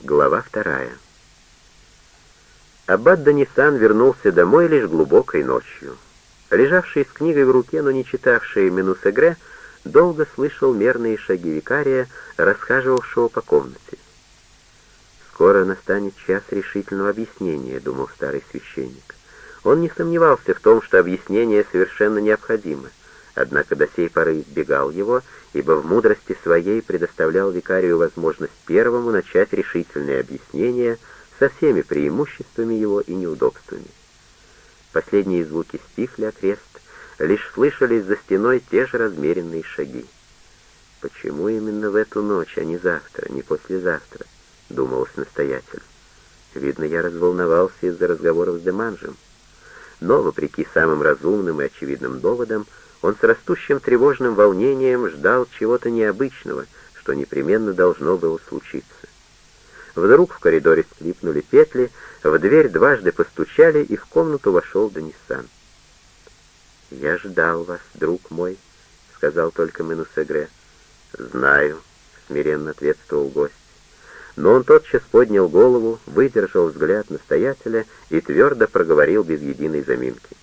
Глава вторая. Аббат Данисан вернулся домой лишь глубокой ночью. Лежавший с книгой в руке, но не читавший Менусегре, долго слышал мерные шаги викария, расхаживавшего по комнате. «Скоро настанет час решительного объяснения», — думал старый священник. Он не сомневался в том, что объяснение совершенно необходимо, однако до сей поры избегал его, ибо в мудрости своей предоставлял викарию возможность первому начать решительное объяснение со всеми преимуществами его и неудобствами. Последние звуки стихли окрест, лишь слышались за стеной те же размеренные шаги. «Почему именно в эту ночь, а не завтра, не послезавтра?» — думалось настоятель. «Видно, я разволновался из-за разговоров с Деманжем». Но, вопреки самым разумным и очевидным доводам, он с растущим тревожным волнением ждал чего-то необычного, что непременно должно было случиться. Вдруг в коридоре скрипнули петли, в дверь дважды постучали, и в комнату вошел Дениссан. «Я ждал вас, друг мой», — сказал только Менусегре. «Знаю», — смиренно ответствовал гость. Но он тотчас поднял голову, выдержал взгляд настоятеля и твердо проговорил без единой заминки.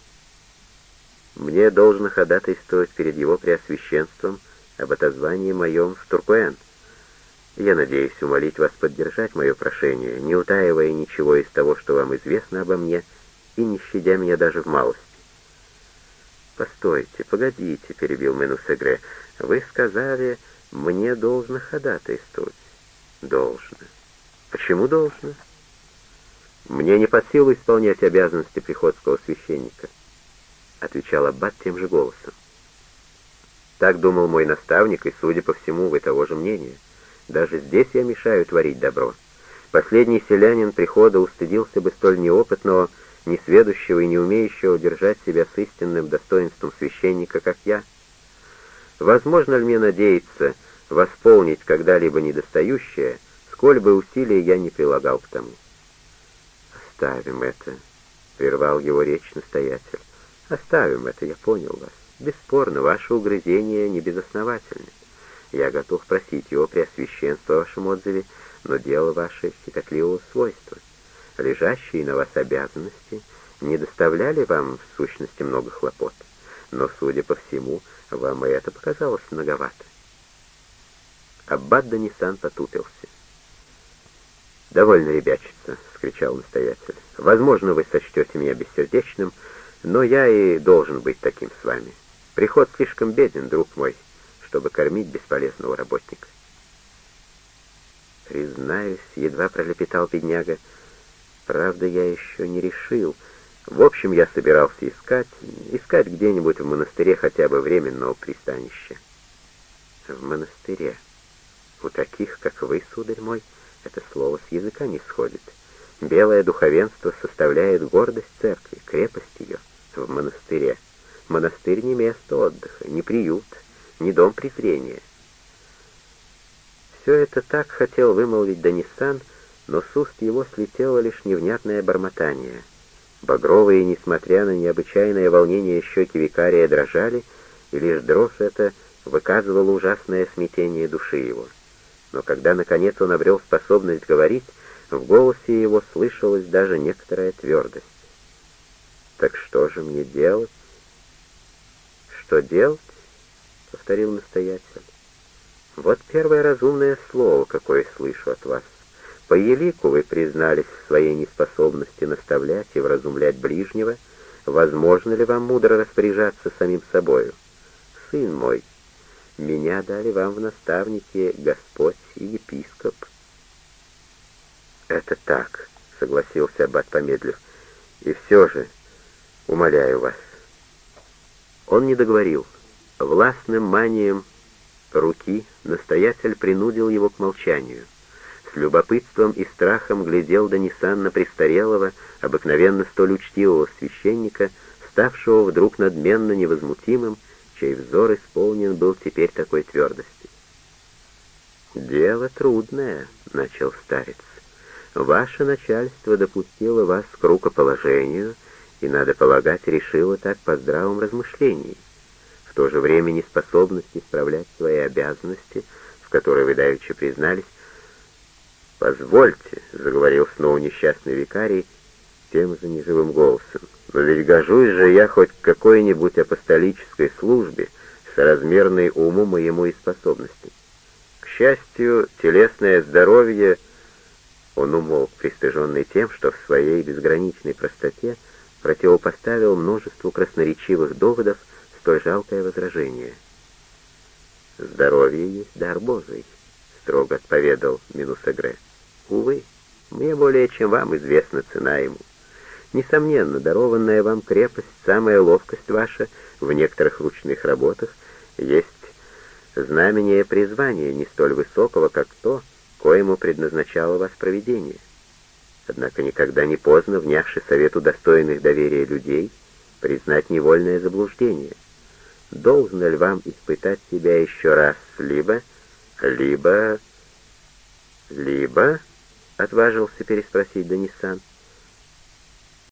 Мне должно ходатайствовать перед его преосвященством об отозвании моем в Туркуэн. Я надеюсь умолить вас поддержать мое прошение, не утаивая ничего из того, что вам известно обо мне, и не щадя меня даже в малости. «Постойте, погодите», — перебил Менусегре, — «вы сказали, мне должно ходатайствовать». «Должно». «Почему должно?» «Мне не под силу исполнять обязанности приходского священника. — отвечал Аббат тем же голосом. Так думал мой наставник, и, судя по всему, вы того же мнения. Даже здесь я мешаю творить добро. Последний селянин прихода устыдился бы столь неопытного, несведущего и не умеющего держать себя с истинным достоинством священника, как я. Возможно ли мне надеяться восполнить когда-либо недостающее, сколь бы усилий я не прилагал к тому? «Оставим это», — прервал его речь настоятель. Оставим это, я понял вас. Бесспорно, ваше угрызение не безосновательны. Я готов просить его преосвященства о вашем отзыве, но дело ваше щекотливого свойства. Лежащие на вас обязанности не доставляли вам, в сущности, много хлопот, но, судя по всему, вам и это показалось многовато. Аббат Данисан потупился. «Довольно ребячиться», — скричал настоятель. «Возможно, вы сочтете меня бессердечным, — но я и должен быть таким с вами. Приход слишком беден, друг мой, чтобы кормить бесполезного работника. Признаюсь, едва пролепетал бедняга. Правда, я еще не решил. В общем, я собирался искать, искать где-нибудь в монастыре хотя бы временного пристанища. В монастыре. У таких, как вы, сударь мой, это слово с языка не сходит. Белое духовенство составляет гордость церкви, крепость ее в монастыре. Монастырь не место отдыха, не приют, не дом презрения. Все это так хотел вымолвить Данисан, но с уст его слетело лишь невнятное бормотание. Багровые, несмотря на необычайное волнение, щеки викария дрожали, и лишь дрожь это выказывала ужасное смятение души его. Но когда, наконец, он обрел способность говорить, в голосе его слышалась даже некоторая твердость. Так что же мне делать? Что делать? Повторил настоятель. Вот первое разумное слово, какое слышу от вас. По елику вы признались в своей неспособности наставлять и вразумлять ближнего. Возможно ли вам мудро распоряжаться самим собою? Сын мой, меня дали вам в наставнике Господь и епископ. Это так, согласился Аббат, помедлив. И все же, Умоляю вас». Он не договорил. Властным манием руки настоятель принудил его к молчанию. С любопытством и страхом глядел Данисан на престарелого, обыкновенно столь учтивого священника, ставшего вдруг надменно невозмутимым, чей взор исполнен был теперь такой твердости. «Дело трудное», — начал старец. «Ваше начальство допустило вас к рукоположению, и, надо полагать, решила так по здравом размышлении. В то же время неспособность исправлять свои обязанности, в которые вы давеча признались, «Позвольте», — заговорил снова несчастный викарий тем же неживым голосом, «но ведь гожусь же я хоть к какой-нибудь апостолической службе, соразмерной уму моему и способностям. К счастью, телесное здоровье...» Он умолк, пристыженный тем, что в своей безграничной простоте противопоставил множеству красноречивых доводов столь жалкое возражение. «Здоровье есть дар Божий», — строго отповедал Минусагре. «Увы, мне более чем вам известна цена ему. Несомненно, дарованная вам крепость, самая ловкость ваша в некоторых ручных работах есть знамение призвания не столь высокого, как то, коему предназначало вас провидение. Однако никогда не поздно, внявши совету достойных доверия людей, признать невольное заблуждение. Должно ли вам испытать себя еще раз, либо, либо, либо, — отважился переспросить Данисан, —